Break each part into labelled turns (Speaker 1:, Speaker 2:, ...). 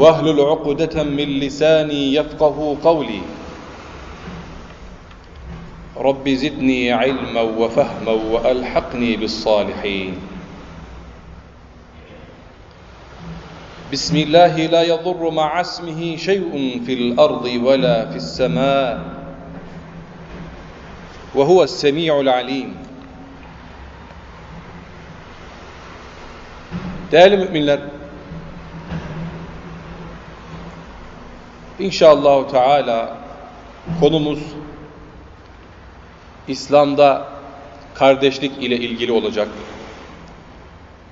Speaker 1: واهلل عقدة من لساني يفقه قولي. رب زدني علما وفهما وألحقني بالصالحين. بسم الله لا يضر مع اسمه شيء في الأرض ولا في السماء. وهو السميع العليم. Değerli müminler, İnşallah Teala konumuz İslam'da kardeşlik ile ilgili olacak.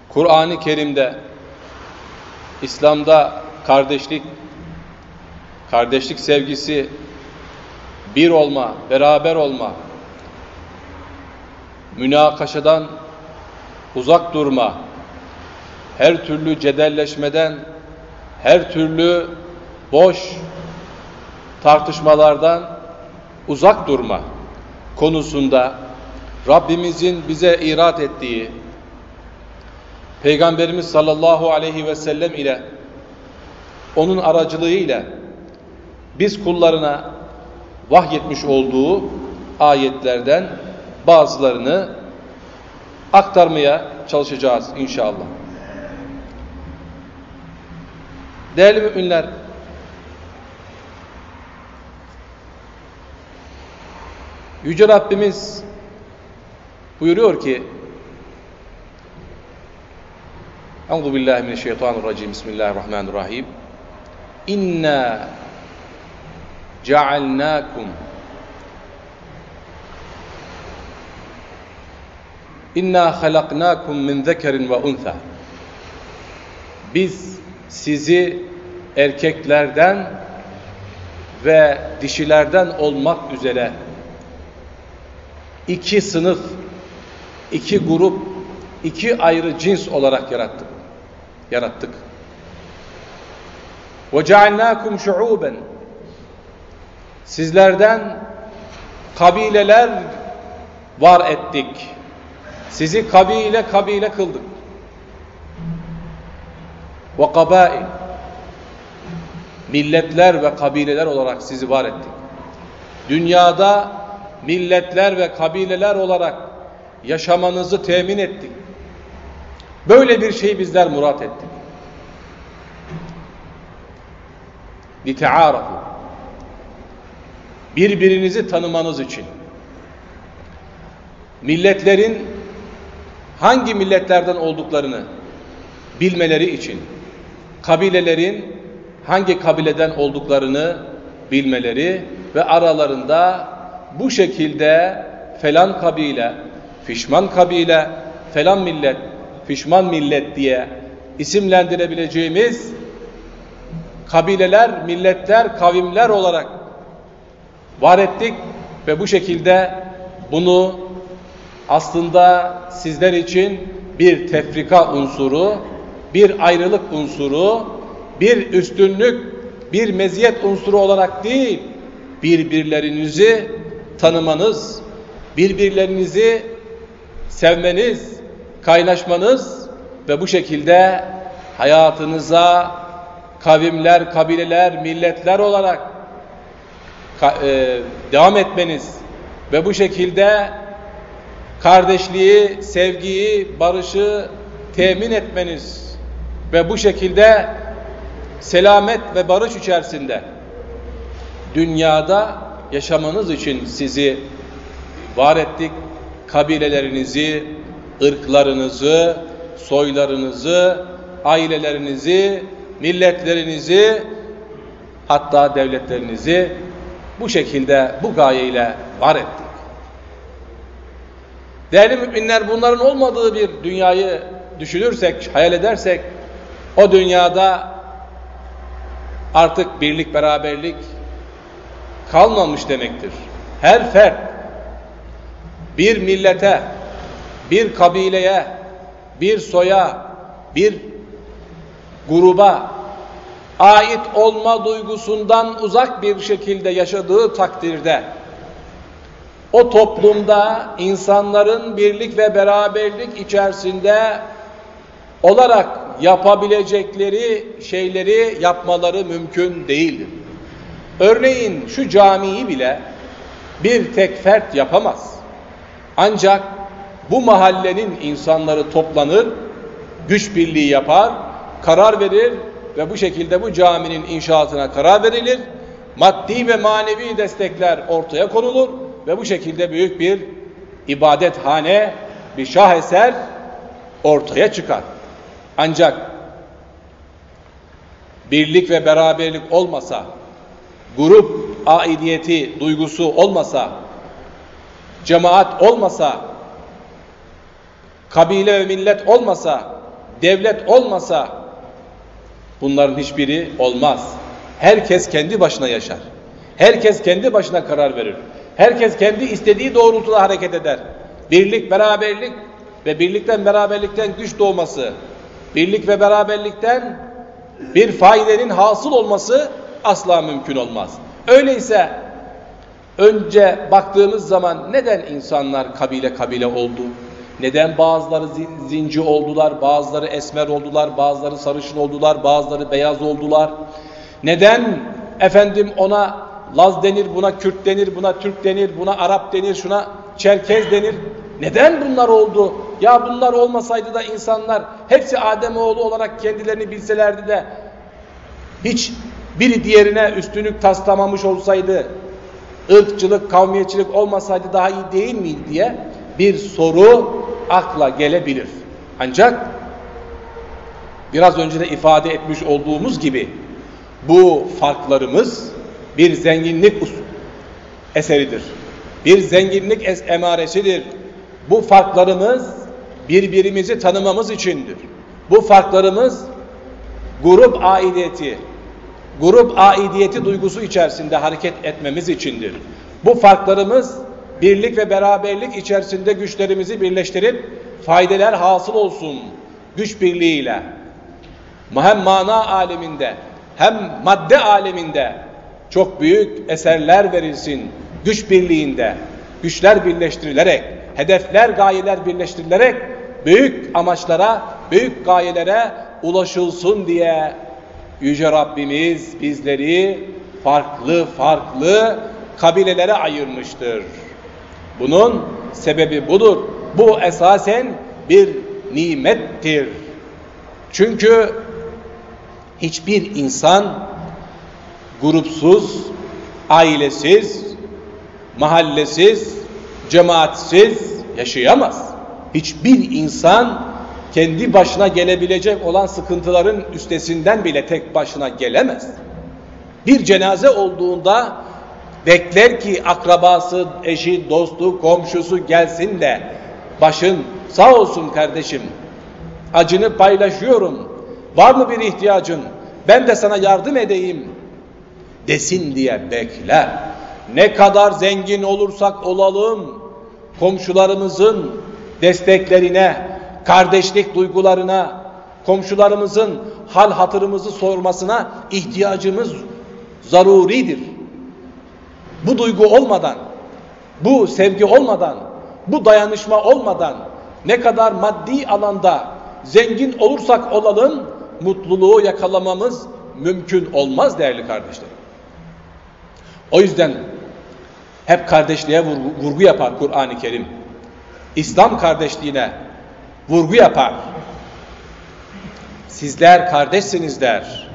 Speaker 1: Kur'an-ı Kerim'de İslam'da kardeşlik, kardeşlik sevgisi, bir olma, beraber olma, münakaşadan uzak durma, her türlü cedelleşmeden, her türlü boş tartışmalardan uzak durma konusunda Rabbimizin bize irat ettiği Peygamberimiz sallallahu aleyhi ve sellem ile onun aracılığı ile biz kullarına vahyetmiş olduğu ayetlerden bazılarını aktarmaya çalışacağız inşallah. Değerli müminler, Yüce Rabbimiz buyuruyor ki Euzu billahi mineşşeytanirracim. Bismillahirrahmanirrahim. İnna cealnakum İnna halaknakum min zekerin ve untha. Biz sizi erkeklerden ve dişilerden olmak üzere iki sınıf, iki grup, iki ayrı cins olarak yarattık. Yarattık. وَجَعَلْنَاكُمْ شُعُوبًا Sizlerden kabileler var ettik. Sizi kabile kabile kıldık. وَقَبَائِلِ Milletler ve kabileler olarak sizi var ettik. Dünyada milletler ve kabileler olarak yaşamanızı temin ettik. Böyle bir şey bizler murat ettik. لِتَعَارَفُ Birbirinizi tanımanız için. Milletlerin hangi milletlerden olduklarını bilmeleri için. Kabilelerin hangi kabileden olduklarını bilmeleri ve aralarında bu şekilde falan kabile, fişman kabile, falan millet, fişman millet diye isimlendirebileceğimiz kabileler, milletler, kavimler olarak var ettik ve bu şekilde bunu aslında sizler için bir tefrika unsuru, bir ayrılık unsuru, bir üstünlük, bir meziyet unsuru olarak değil, birbirlerinizi tanımanız, birbirlerinizi sevmeniz, kaynaşmanız ve bu şekilde hayatınıza kavimler, kabileler, milletler olarak e, devam etmeniz ve bu şekilde kardeşliği, sevgiyi, barışı temin etmeniz ve bu şekilde selamet ve barış içerisinde dünyada yaşamanız için sizi var ettik. Kabilelerinizi, ırklarınızı, soylarınızı, ailelerinizi, milletlerinizi, hatta devletlerinizi bu şekilde, bu gayeyle var ettik. Değerli müminler bunların olmadığı bir dünyayı düşünürsek, hayal edersek O dünyada artık birlik beraberlik kalmamış demektir. Her fert bir millete, bir kabileye, bir soya, bir gruba ait olma duygusundan uzak bir şekilde yaşadığı takdirde o toplumda insanların birlik ve beraberlik içerisinde olarak yapabilecekleri şeyleri yapmaları mümkün değildir. Örneğin şu camiyi bile bir tek fert yapamaz. Ancak bu mahallenin insanları toplanır, güç birliği yapar, karar verir ve bu şekilde bu caminin inşaatına karar verilir. Maddi ve manevi destekler ortaya konulur ve bu şekilde büyük bir ibadethane, bir şaheser ortaya çıkar. Ancak birlik ve beraberlik olmasa, grup aidiyeti duygusu olmasa, cemaat olmasa, kabile ve millet olmasa, devlet olmasa bunların hiçbiri olmaz. Herkes kendi başına yaşar. Herkes kendi başına karar verir. Herkes kendi istediği doğrultuda hareket eder. Birlik, beraberlik ve birlikten beraberlikten güç doğması, birlik ve beraberlikten bir faydenin hasıl olması asla mümkün olmaz. Öyleyse önce baktığımız zaman neden insanlar kabile kabile oldu? Neden bazıları zinci oldular, bazıları esmer oldular, bazıları sarışın oldular, bazıları beyaz oldular? Neden efendim ona Laz denir, buna Kürt denir, buna Türk denir, buna Arap denir, şuna Çerkez denir? Neden bunlar oldu? Ya bunlar olmasaydı da insanlar hepsi Ademoğlu olarak kendilerini bilselerdi de hiç biri diğerine üstünlük taslamamış olsaydı, ırkçılık, kavmiyetçilik olmasaydı daha iyi değil miydi diye bir soru akla gelebilir. Ancak biraz önce de ifade etmiş olduğumuz gibi bu farklarımız bir zenginlik eseridir. Bir zenginlik es emaresidir. Bu farklarımız birbirimizi tanımamız içindir. Bu farklarımız grup aidiyeti, grup aidiyeti duygusu içerisinde hareket etmemiz içindir. Bu farklarımız birlik ve beraberlik içerisinde güçlerimizi birleştirip faydeler hasıl olsun güç birliğiyle. Hem mana aleminde hem madde aleminde çok büyük eserler verilsin güç birliğinde. Güçler birleştirilerek, hedefler, gayeler birleştirilerek büyük amaçlara, büyük gayelere ulaşılsın diye Yüce Rabbimiz bizleri farklı farklı kabilelere ayırmıştır. Bunun sebebi budur. Bu esasen bir nimettir. Çünkü hiçbir insan grupsuz, ailesiz, mahallesiz, cemaatsiz yaşayamaz. Hiçbir insan kendi başına gelebilecek olan sıkıntıların üstesinden bile tek başına gelemez. Bir cenaze olduğunda bekler ki akrabası, eşi, dostu, komşusu gelsin de başın sağ olsun kardeşim. Acını paylaşıyorum. Var mı bir ihtiyacın? Ben de sana yardım edeyim desin diye bekler. Ne kadar zengin olursak olalım komşularımızın desteklerine, kardeşlik duygularına, komşularımızın hal hatırımızı sormasına ihtiyacımız zaruridir. Bu duygu olmadan, bu sevgi olmadan, bu dayanışma olmadan ne kadar maddi alanda zengin olursak olalım mutluluğu yakalamamız mümkün olmaz değerli kardeşlerim. O yüzden hep kardeşliğe vurgu, vurgu yapar Kur'an-ı Kerim. İslam kardeşliğine vurgu yapar. Sizler kardeşsiniz der.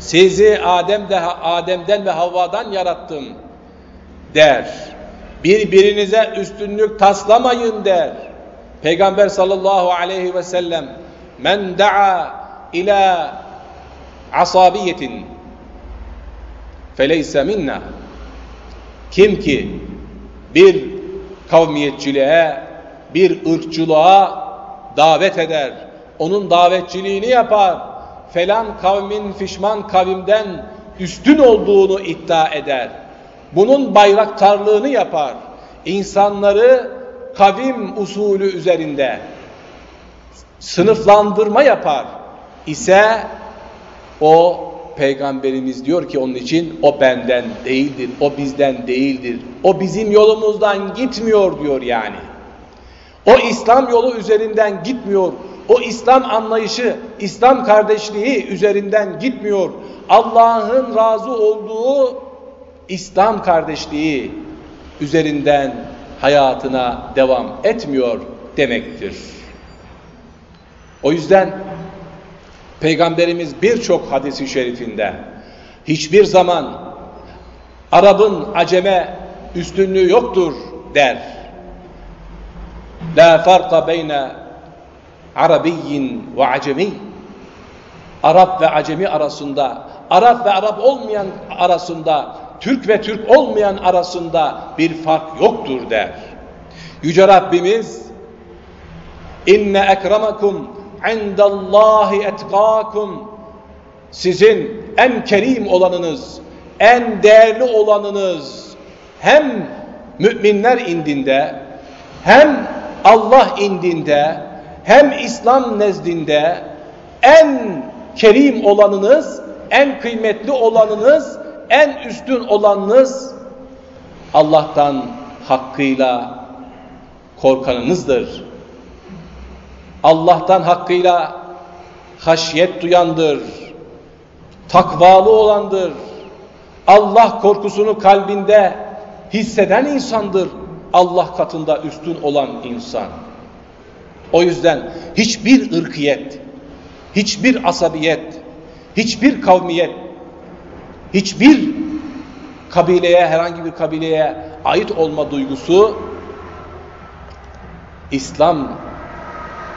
Speaker 1: Sizi Adem'de, Adem'den ve Havva'dan yarattım der. Birbirinize üstünlük taslamayın der. Peygamber sallallahu aleyhi ve sellem men da'a ila asabiyetin feleyse minna kim ki bir kavmiyetçiliğe bir ırkçılığa davet eder onun davetçiliğini yapar falan kavmin fişman kavimden üstün olduğunu iddia eder. Bunun bayraktarlığını yapar. İnsanları kavim usulü üzerinde sınıflandırma yapar ise o peygamberimiz diyor ki onun için o benden değildir, o bizden değildir, o bizim yolumuzdan gitmiyor diyor yani. O İslam yolu üzerinden gitmiyor, o İslam anlayışı, İslam kardeşliği üzerinden gitmiyor. Allah'ın razı olduğu İslam kardeşliği üzerinden hayatına devam etmiyor demektir. O yüzden Peygamberimiz birçok hadisi şerifinde hiçbir zaman Arap'ın aceme üstünlüğü yoktur der. La farka beyne Arabiyyin ve Arap ve acemi arasında, Arap ve Arap olmayan arasında, Türk ve Türk olmayan arasında bir fark yoktur der. Yüce Rabbimiz inne ekremakum indallahi etkakum sizin en kerim olanınız, en değerli olanınız hem müminler indinde hem Allah indinde hem İslam nezdinde en kerim olanınız, en kıymetli olanınız, en üstün olanınız Allah'tan hakkıyla korkanınızdır. Allah'tan hakkıyla haşyet duyandır, takvalı olandır, Allah korkusunu kalbinde hisseden insandır, Allah katında üstün olan insan. O yüzden hiçbir ırkiyet, hiçbir asabiyet, hiçbir kavmiyet, hiçbir kabileye, herhangi bir kabileye ait olma duygusu İslam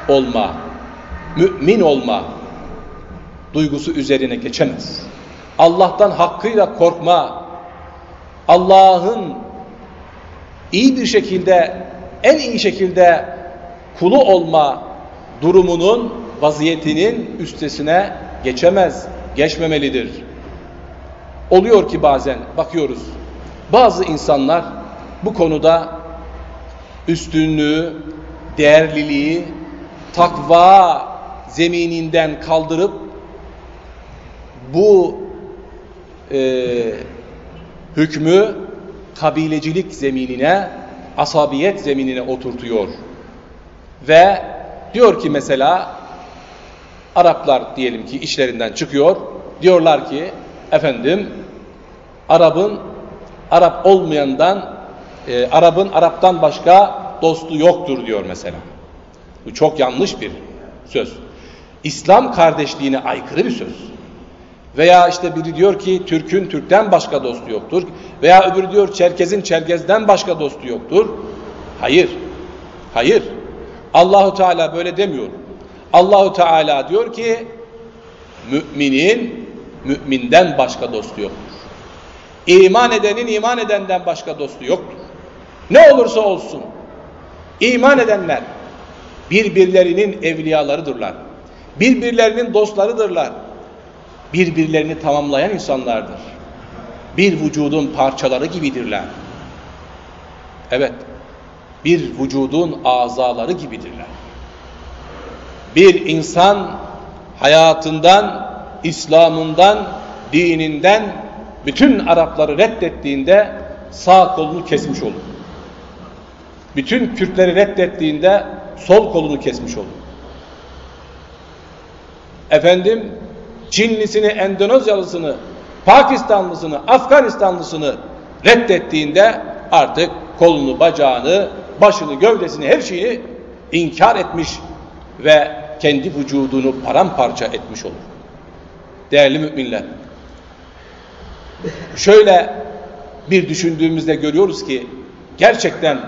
Speaker 1: olma, mümin olma duygusu üzerine geçemez. Allah'tan hakkıyla korkma, Allah'ın iyi bir şekilde, en iyi şekilde kulu olma durumunun, vaziyetinin üstesine geçemez, geçmemelidir. Oluyor ki bazen bakıyoruz, bazı insanlar bu konuda üstünlüğü, değerliliği, takva zemininden kaldırıp bu e, hükmü kabilecilik zeminine, asabiyet zeminine oturtuyor. Ve diyor ki mesela Araplar diyelim ki işlerinden çıkıyor. Diyorlar ki efendim Arap'ın Arap olmayandan e, Arap'ın Arap'tan başka dostu yoktur diyor mesela. Bu çok yanlış bir söz. İslam kardeşliğine aykırı bir söz. Veya işte biri diyor ki Türk'ün Türk'ten başka dostu yoktur. Veya öbürü diyor Çerkez'in Çerkez'den başka dostu yoktur. Hayır. Hayır. Allahu Teala böyle demiyor. Allahu Teala diyor ki müminin müminden başka dostu yoktur. İman edenin iman edenden başka dostu yoktur. Ne olursa olsun iman edenler birbirlerinin evliyalarıdırlar. Birbirlerinin dostlarıdırlar. Birbirlerini tamamlayan insanlardır. Bir vücudun parçaları gibidirler. Evet, bir vücudun azaları gibidirler. Bir insan hayatından, İslam'ından, dininden bütün Arapları reddettiğinde sağ kolunu kesmiş olur. Bütün Kürtleri reddettiğinde sol kolunu kesmiş olur. Efendim Çinlisini, Endonezyalısını, Pakistanlısını, Afganistanlısını reddettiğinde artık kolunu, bacağını, başını, gövdesini, her şeyi inkar etmiş ve kendi vücudunu paramparça etmiş olur. Değerli müminler, şöyle bir düşündüğümüzde görüyoruz ki gerçekten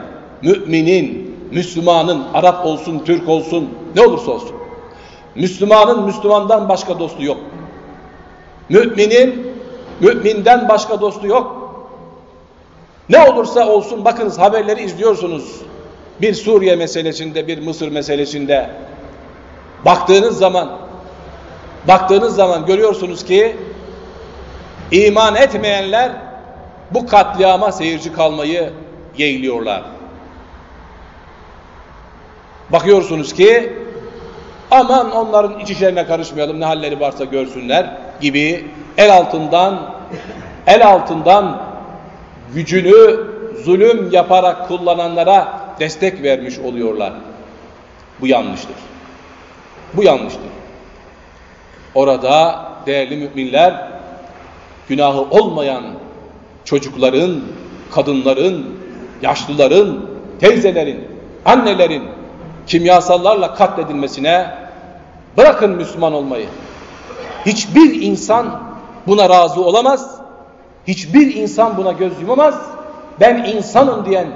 Speaker 1: müminin, Müslümanın, Arap olsun, Türk olsun, ne olursa olsun. Müslümanın Müslümandan başka dostu yok. Müminin müminden başka dostu yok. Ne olursa olsun bakınız haberleri izliyorsunuz. Bir Suriye meselesinde, bir Mısır meselesinde baktığınız zaman baktığınız zaman görüyorsunuz ki iman etmeyenler bu katliama seyirci kalmayı yeğliyorlar. Bakıyorsunuz ki aman onların iç işlerine karışmayalım ne halleri varsa görsünler gibi el altından el altından gücünü zulüm yaparak kullananlara destek vermiş oluyorlar. Bu yanlıştır. Bu yanlıştır. Orada değerli müminler günahı olmayan çocukların, kadınların, yaşlıların, teyzelerin, annelerin kimyasallarla katledilmesine bırakın Müslüman olmayı. Hiçbir insan buna razı olamaz. Hiçbir insan buna göz yumamaz. Ben insanım diyen,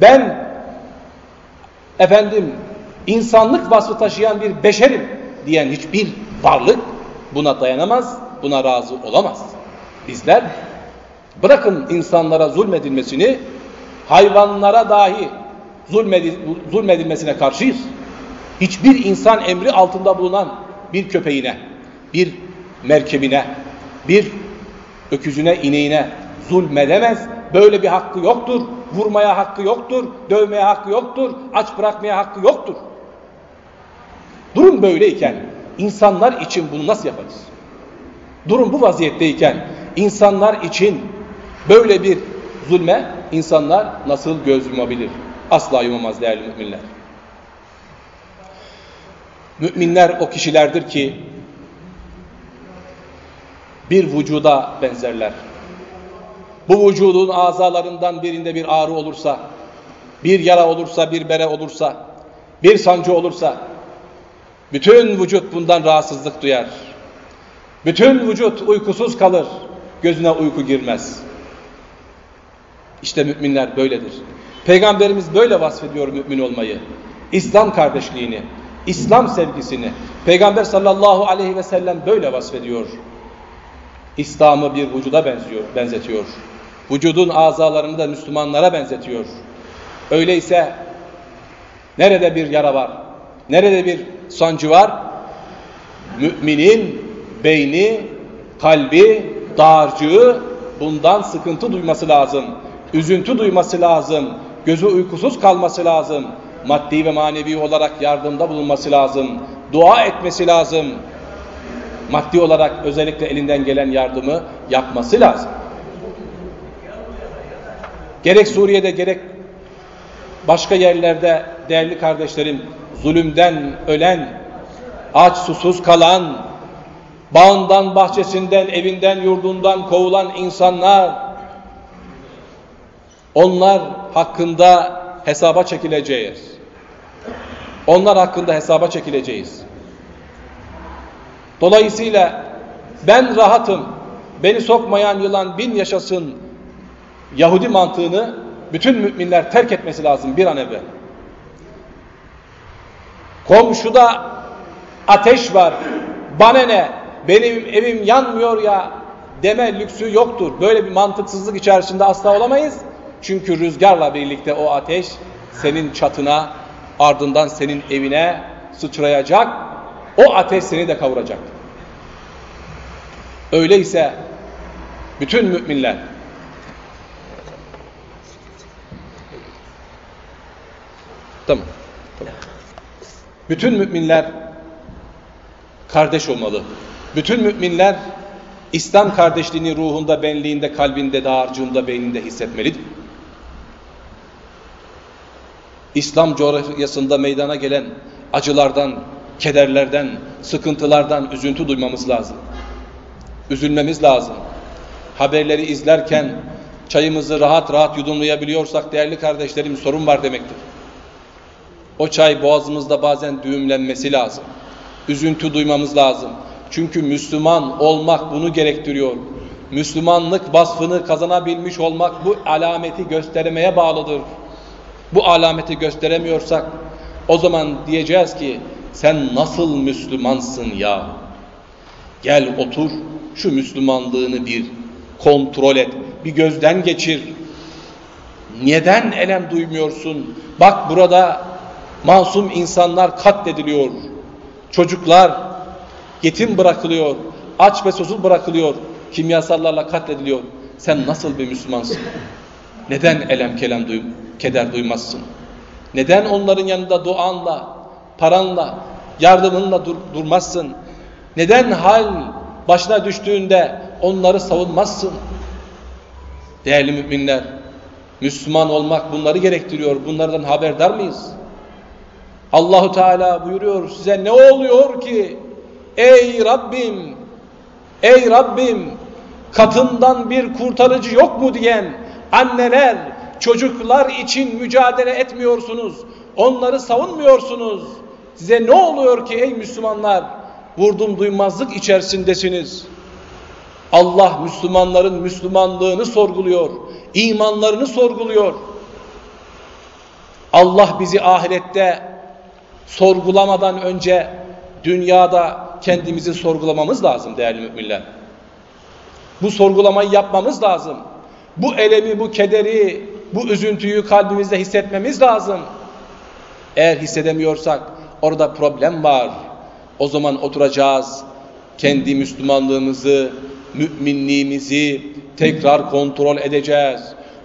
Speaker 1: ben efendim insanlık vasfı taşıyan bir beşerim diyen hiçbir varlık buna dayanamaz, buna razı olamaz. Bizler bırakın insanlara zulmedilmesini, hayvanlara dahi zulmedilmesine karşıyız. Hiçbir insan emri altında bulunan bir köpeğine, bir merkebine, bir öküzüne, ineğine zulmedemez. Böyle bir hakkı yoktur. Vurmaya hakkı yoktur. Dövmeye hakkı yoktur. Aç bırakmaya hakkı yoktur. Durum böyleyken insanlar için bunu nasıl yaparız? Durum bu vaziyetteyken insanlar için böyle bir zulme insanlar nasıl göz yumabilir? Asla yumamaz değerli müminler. Müminler o kişilerdir ki bir vücuda benzerler. Bu vücudun azalarından birinde bir ağrı olursa, bir yara olursa, bir bere olursa, bir sancı olursa, bütün vücut bundan rahatsızlık duyar. Bütün vücut uykusuz kalır, gözüne uyku girmez. İşte müminler böyledir. Peygamberimiz böyle vasfediyor mümin olmayı. İslam kardeşliğini, İslam sevgisini. Peygamber sallallahu aleyhi ve sellem böyle vasfediyor. İslam'ı bir vücuda benziyor, benzetiyor. Vücudun azalarını da Müslümanlara benzetiyor. Öyleyse nerede bir yara var, nerede bir sancı var? Müminin beyni, kalbi, dağarcığı bundan sıkıntı duyması lazım. Üzüntü duyması lazım. Gözü uykusuz kalması lazım. Maddi ve manevi olarak yardımda bulunması lazım. Dua etmesi lazım maddi olarak özellikle elinden gelen yardımı yapması lazım. Gerek Suriye'de gerek başka yerlerde değerli kardeşlerim zulümden ölen, aç susuz kalan, bağından, bahçesinden, evinden, yurdundan kovulan insanlar onlar hakkında hesaba çekileceğiz. Onlar hakkında hesaba çekileceğiz. Dolayısıyla ben rahatım, beni sokmayan yılan bin yaşasın Yahudi mantığını bütün müminler terk etmesi lazım bir an evvel. Komşuda ateş var, bana ne, benim evim yanmıyor ya deme lüksü yoktur. Böyle bir mantıksızlık içerisinde asla olamayız. Çünkü rüzgarla birlikte o ateş senin çatına, ardından senin evine sıçrayacak o ateş seni de kavuracak. Öyleyse bütün müminler Tamam. tamam. Bütün müminler kardeş olmalı. Bütün müminler İslam kardeşliğini ruhunda, benliğinde, kalbinde, dağarcığında, beyninde hissetmelidir. İslam coğrafyasında meydana gelen acılardan, kederlerden, sıkıntılardan üzüntü duymamız lazım. Üzülmemiz lazım. Haberleri izlerken çayımızı rahat rahat yudumlayabiliyorsak değerli kardeşlerim sorun var demektir. O çay boğazımızda bazen düğümlenmesi lazım. Üzüntü duymamız lazım. Çünkü Müslüman olmak bunu gerektiriyor. Müslümanlık vasfını kazanabilmiş olmak bu alameti göstermeye bağlıdır. Bu alameti gösteremiyorsak o zaman diyeceğiz ki sen nasıl Müslümansın ya? Gel otur şu Müslümanlığını bir kontrol et. Bir gözden geçir. Neden elem duymuyorsun? Bak burada masum insanlar katlediliyor. Çocuklar, yetim bırakılıyor, aç ve susuz bırakılıyor, kimyasallarla katlediliyor. Sen nasıl bir Müslümansın? Neden elem kelem duy keder duymazsın? Neden onların yanında duanla, paranla, yardımınla dur durmazsın? Neden hal başına düştüğünde onları savunmazsın? Değerli müminler, Müslüman olmak bunları gerektiriyor. Bunlardan haberdar mıyız? Allahu Teala buyuruyor size ne oluyor ki? Ey Rabbim, ey Rabbim katından bir kurtarıcı yok mu diyen anneler, çocuklar için mücadele etmiyorsunuz. Onları savunmuyorsunuz. Size ne oluyor ki ey Müslümanlar? Vurdum duymazlık içerisindesiniz. Allah Müslümanların Müslümanlığını sorguluyor. imanlarını sorguluyor. Allah bizi ahirette sorgulamadan önce dünyada kendimizi sorgulamamız lazım değerli müminler. Bu sorgulamayı yapmamız lazım. Bu elemi, bu kederi, bu üzüntüyü kalbimizde hissetmemiz lazım. Eğer hissedemiyorsak orada problem var. O zaman oturacağız. Kendi Müslümanlığımızı, müminliğimizi tekrar kontrol edeceğiz.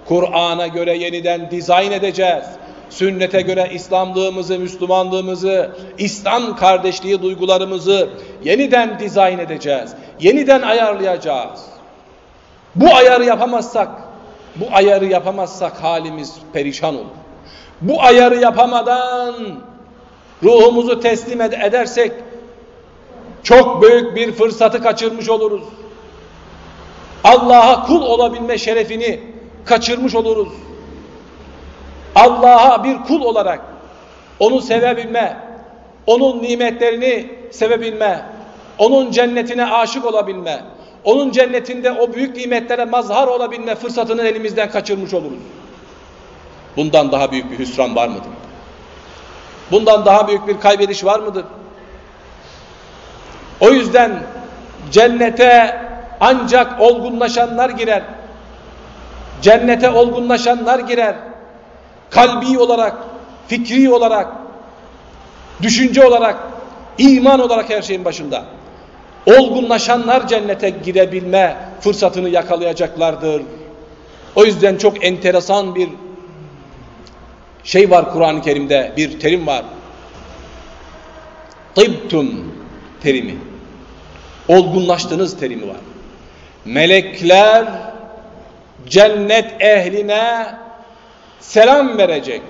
Speaker 1: Kur'an'a göre yeniden dizayn edeceğiz. Sünnete göre İslamlığımızı, Müslümanlığımızı, İslam kardeşliği duygularımızı yeniden dizayn edeceğiz. Yeniden ayarlayacağız. Bu ayarı yapamazsak, bu ayarı yapamazsak halimiz perişan olur. Bu ayarı yapamadan ruhumuzu teslim ed edersek çok büyük bir fırsatı kaçırmış oluruz. Allah'a kul olabilme şerefini kaçırmış oluruz. Allah'a bir kul olarak onu sevebilme, onun nimetlerini sevebilme, onun cennetine aşık olabilme, onun cennetinde o büyük nimetlere mazhar olabilme fırsatını elimizden kaçırmış oluruz. Bundan daha büyük bir hüsran var mıdır? Bundan daha büyük bir kaybediş var mıdır? O yüzden cennete ancak olgunlaşanlar girer. Cennete olgunlaşanlar girer. Kalbi olarak, fikri olarak, düşünce olarak, iman olarak her şeyin başında. Olgunlaşanlar cennete girebilme fırsatını yakalayacaklardır. O yüzden çok enteresan bir şey var Kur'an-ı Kerim'de, bir terim var. Tıbtum terimi. Olgunlaştınız terimi var. Melekler cennet ehline selam verecek.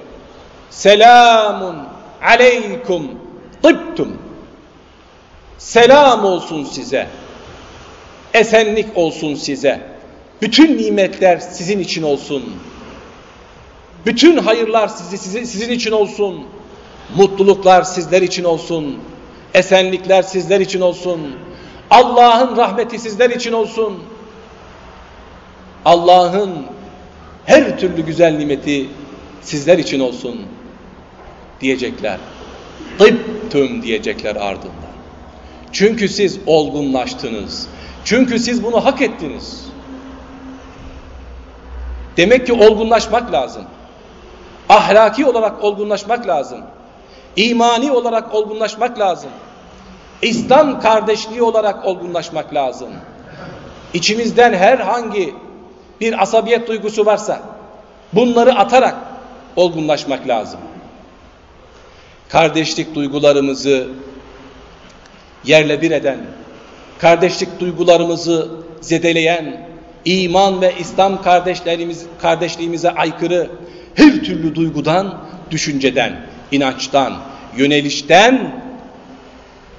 Speaker 1: Selamun aleykum tıbtum. Selam olsun size. Esenlik olsun size. Bütün nimetler sizin için olsun. Bütün hayırlar sizi, sizi, sizin için olsun. Mutluluklar sizler için olsun. Esenlikler sizler için olsun. Allah'ın rahmeti sizler için olsun. Allah'ın her türlü güzel nimeti sizler için olsun diyecekler. Tıptüm diyecekler ardından. Çünkü siz olgunlaştınız. Çünkü siz bunu hak ettiniz. Demek ki olgunlaşmak lazım. Ahlaki olarak olgunlaşmak lazım. İmani olarak olgunlaşmak lazım. İslam kardeşliği olarak olgunlaşmak lazım. İçimizden herhangi bir asabiyet duygusu varsa bunları atarak olgunlaşmak lazım. Kardeşlik duygularımızı yerle bir eden, kardeşlik duygularımızı zedeleyen, iman ve İslam kardeşlerimiz, kardeşliğimize aykırı her türlü duygudan, düşünceden, inançtan, yönelişten,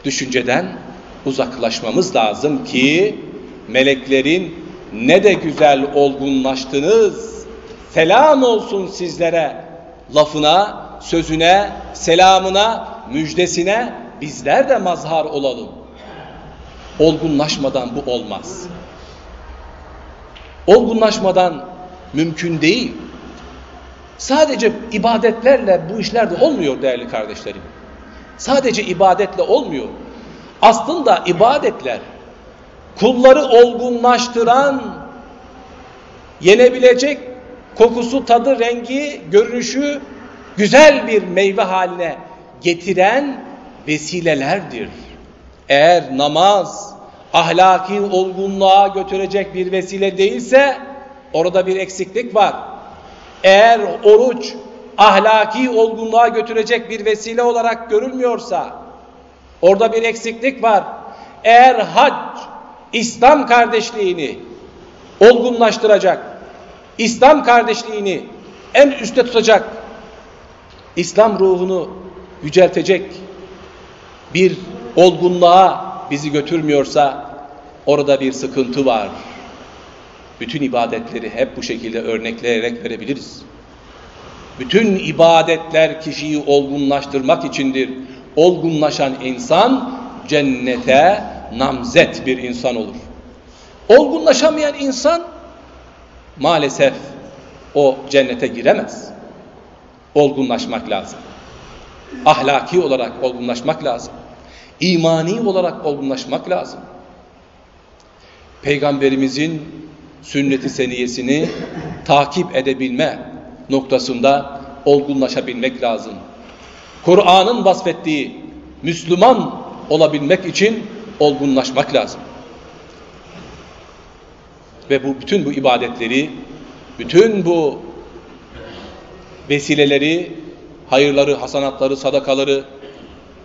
Speaker 1: düşünceden uzaklaşmamız lazım ki meleklerin ne de güzel olgunlaştınız, selam olsun sizlere lafına, sözüne, selamına, müjdesine bizler de mazhar olalım. Olgunlaşmadan bu olmaz. Olgunlaşmadan mümkün değil. Sadece ibadetlerle bu işler de olmuyor değerli kardeşlerim. Sadece ibadetle olmuyor. Aslında ibadetler kulları olgunlaştıran, yenebilecek kokusu, tadı, rengi, görünüşü güzel bir meyve haline getiren vesilelerdir. Eğer namaz ahlaki olgunluğa götürecek bir vesile değilse orada bir eksiklik var. Eğer oruç ahlaki olgunluğa götürecek bir vesile olarak görülmüyorsa orada bir eksiklik var. Eğer hac İslam kardeşliğini olgunlaştıracak, İslam kardeşliğini en üstte tutacak, İslam ruhunu yüceltecek bir olgunluğa bizi götürmüyorsa orada bir sıkıntı var. Bütün ibadetleri hep bu şekilde örnekleyerek verebiliriz. Bütün ibadetler kişiyi olgunlaştırmak içindir. Olgunlaşan insan cennete namzet bir insan olur. Olgunlaşamayan insan maalesef o cennete giremez. Olgunlaşmak lazım. Ahlaki olarak olgunlaşmak lazım. İmani olarak olgunlaşmak lazım. Peygamberimizin sünneti seniyesini takip edebilme noktasında olgunlaşabilmek lazım. Kur'an'ın vasfettiği Müslüman olabilmek için olgunlaşmak lazım. Ve bu bütün bu ibadetleri, bütün bu vesileleri, hayırları, hasanatları, sadakaları,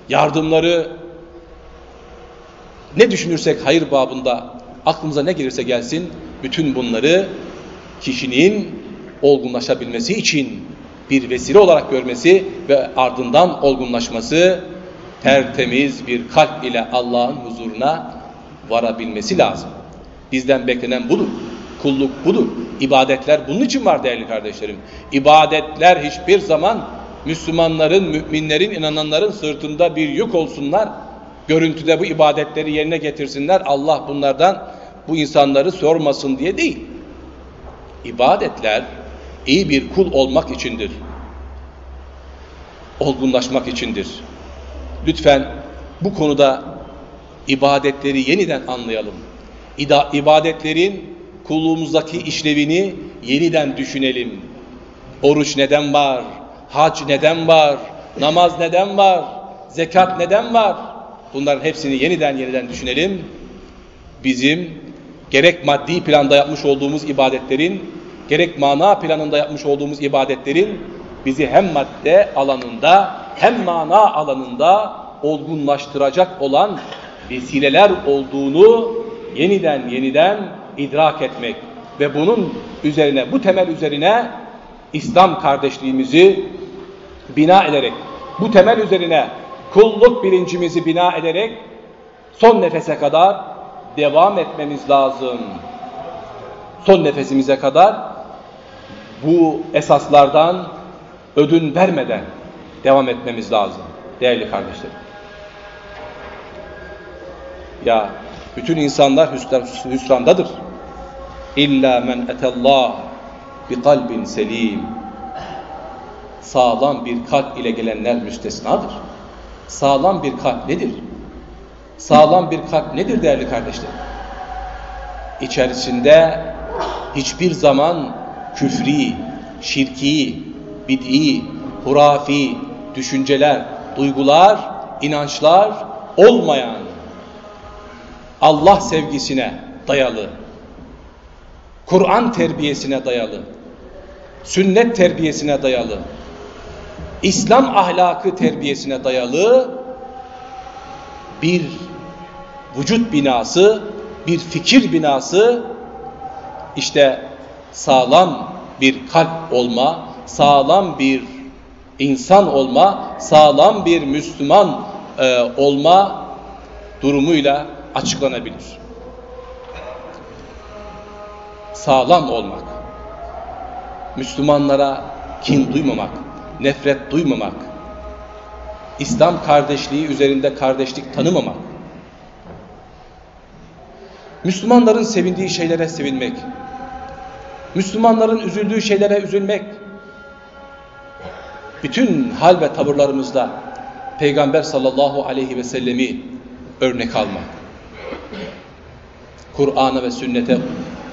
Speaker 1: yardımları ne düşünürsek hayır babında aklımıza ne gelirse gelsin bütün bunları kişinin olgunlaşabilmesi için bir vesile olarak görmesi ve ardından olgunlaşması tertemiz bir kalp ile Allah'ın huzuruna varabilmesi lazım. Bizden beklenen budur. Kulluk budur. İbadetler bunun için var değerli kardeşlerim. İbadetler hiçbir zaman Müslümanların, müminlerin, inananların sırtında bir yük olsunlar. Görüntüde bu ibadetleri yerine getirsinler. Allah bunlardan bu insanları sormasın diye değil. İbadetler iyi bir kul olmak içindir. Olgunlaşmak içindir. Lütfen bu konuda ibadetleri yeniden anlayalım. İbadetlerin kulluğumuzdaki işlevini yeniden düşünelim. Oruç neden var? Hac neden var? Namaz neden var? Zekat neden var? Bunların hepsini yeniden yeniden düşünelim. Bizim gerek maddi planda yapmış olduğumuz ibadetlerin, gerek mana planında yapmış olduğumuz ibadetlerin bizi hem madde alanında hem mana alanında olgunlaştıracak olan vesileler olduğunu yeniden yeniden idrak etmek ve bunun üzerine bu temel üzerine İslam kardeşliğimizi bina ederek bu temel üzerine kulluk bilincimizi bina ederek son nefese kadar devam etmemiz lazım. Son nefesimize kadar bu esaslardan ödün vermeden devam etmemiz lazım değerli kardeşlerim. Ya bütün insanlar hüsrandadır. İlla men etallah bi kalbin selim. Sağlam bir kalp ile gelenler müstesnadır. Sağlam bir kalp nedir? Sağlam bir kalp nedir değerli kardeşlerim? İçerisinde hiçbir zaman küfri, şirki, bid'i, hurafi, düşünceler, duygular, inançlar olmayan Allah sevgisine dayalı, Kur'an terbiyesine dayalı, sünnet terbiyesine dayalı, İslam ahlakı terbiyesine dayalı bir vücut binası, bir fikir binası işte sağlam bir kalp olma, sağlam bir insan olma, sağlam bir Müslüman e, olma durumuyla açıklanabilir. Sağlam olmak, Müslümanlara kin duymamak, nefret duymamak, İslam kardeşliği üzerinde kardeşlik tanımamak, Müslümanların sevindiği şeylere sevinmek, Müslümanların üzüldüğü şeylere üzülmek, bütün hal ve tavırlarımızda Peygamber sallallahu aleyhi ve sellemi örnek almak. Kur'an'a ve sünnete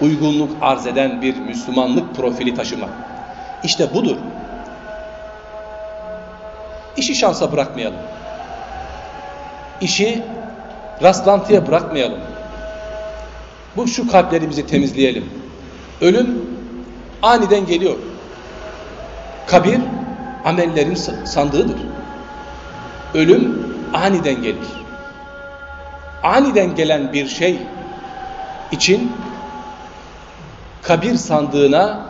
Speaker 1: uygunluk arz eden bir Müslümanlık profili taşımak. İşte budur. İşi şansa bırakmayalım. İşi rastlantıya bırakmayalım. Bu şu kalplerimizi temizleyelim. Ölüm aniden geliyor. Kabir amellerin sandığıdır. Ölüm aniden gelir. Aniden gelen bir şey için kabir sandığına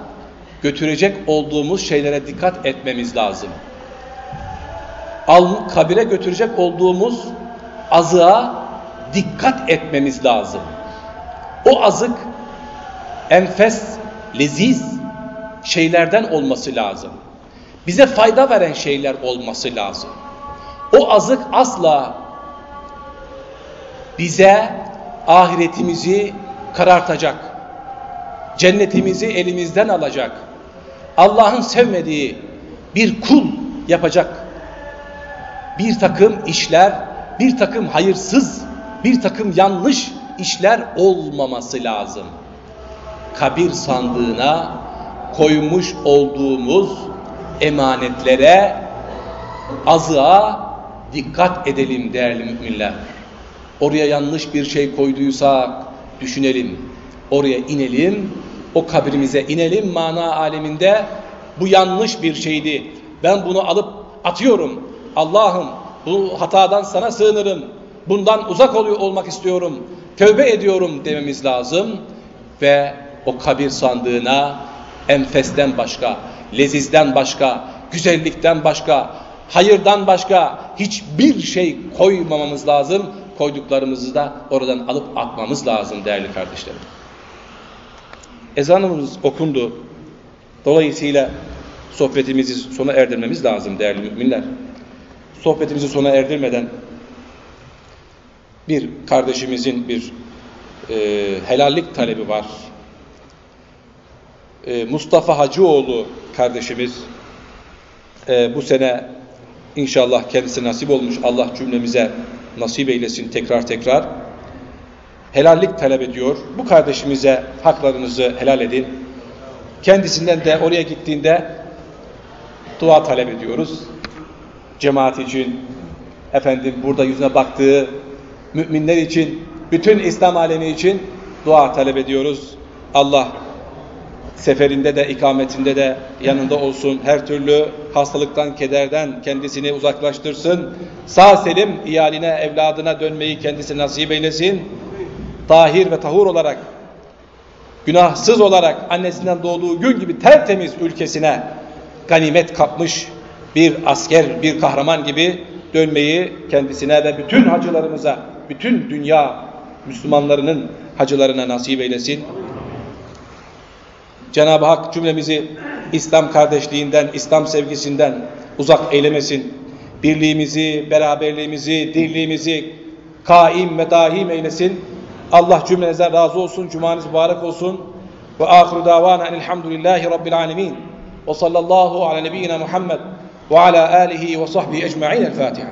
Speaker 1: götürecek olduğumuz şeylere dikkat etmemiz lazım. Al, kabire götürecek olduğumuz azığa dikkat etmemiz lazım. O azık enfes, leziz şeylerden olması lazım. Bize fayda veren şeyler olması lazım. O azık asla bize ahiretimizi karartacak, cennetimizi elimizden alacak, Allah'ın sevmediği bir kul yapacak bir takım işler, bir takım hayırsız, bir takım yanlış işler olmaması lazım. Kabir sandığına koymuş olduğumuz emanetlere, azığa dikkat edelim değerli müminler. Oraya yanlış bir şey koyduysak düşünelim. Oraya inelim, o kabrimize inelim mana aleminde. Bu yanlış bir şeydi. Ben bunu alıp atıyorum. Allah'ım bu hatadan sana sığınırım. Bundan uzak oluyor olmak istiyorum. Tövbe ediyorum dememiz lazım. Ve o kabir sandığına enfesten başka, lezizden başka, güzellikten başka, hayırdan başka hiçbir şey koymamamız lazım. Koyduklarımızı da oradan alıp atmamız lazım değerli kardeşlerim. Ezanımız okundu. Dolayısıyla sohbetimizi sona erdirmemiz lazım değerli müminler. Sohbetimizi sona erdirmeden bir kardeşimizin bir e, helallik talebi var. E, Mustafa Hacıoğlu kardeşimiz e, bu sene inşallah kendisi nasip olmuş. Allah cümlemize nasip eylesin tekrar tekrar. Helallik talep ediyor. Bu kardeşimize haklarınızı helal edin. Kendisinden de oraya gittiğinde dua talep ediyoruz. Cemaat için, efendim burada yüzüne baktığı müminler için, bütün İslam alemi için dua talep ediyoruz. Allah seferinde de ikametinde de yanında olsun. Her türlü hastalıktan, kederden kendisini uzaklaştırsın. Sağ selim iyaline, evladına dönmeyi kendisi nasip eylesin. Tahir ve tahur olarak, günahsız olarak annesinden doğduğu gün gibi tertemiz ülkesine ganimet kapmış bir asker, bir kahraman gibi dönmeyi kendisine ve bütün hacılarımıza, bütün dünya Müslümanlarının hacılarına nasip eylesin. Cenab-ı Hak cümlemizi İslam kardeşliğinden, İslam sevgisinden uzak eylemesin. Birliğimizi, beraberliğimizi, dirliğimizi kaim ve daim eylesin. Allah cümlenizden razı olsun. Cumanız mübarek olsun. Ve ahiru davana enilhamdülillahi rabbil alemin. Ve sallallahu ala nebiyyina Muhammed ve ala alihi ve sahbihi ecma'in. El Fatiha.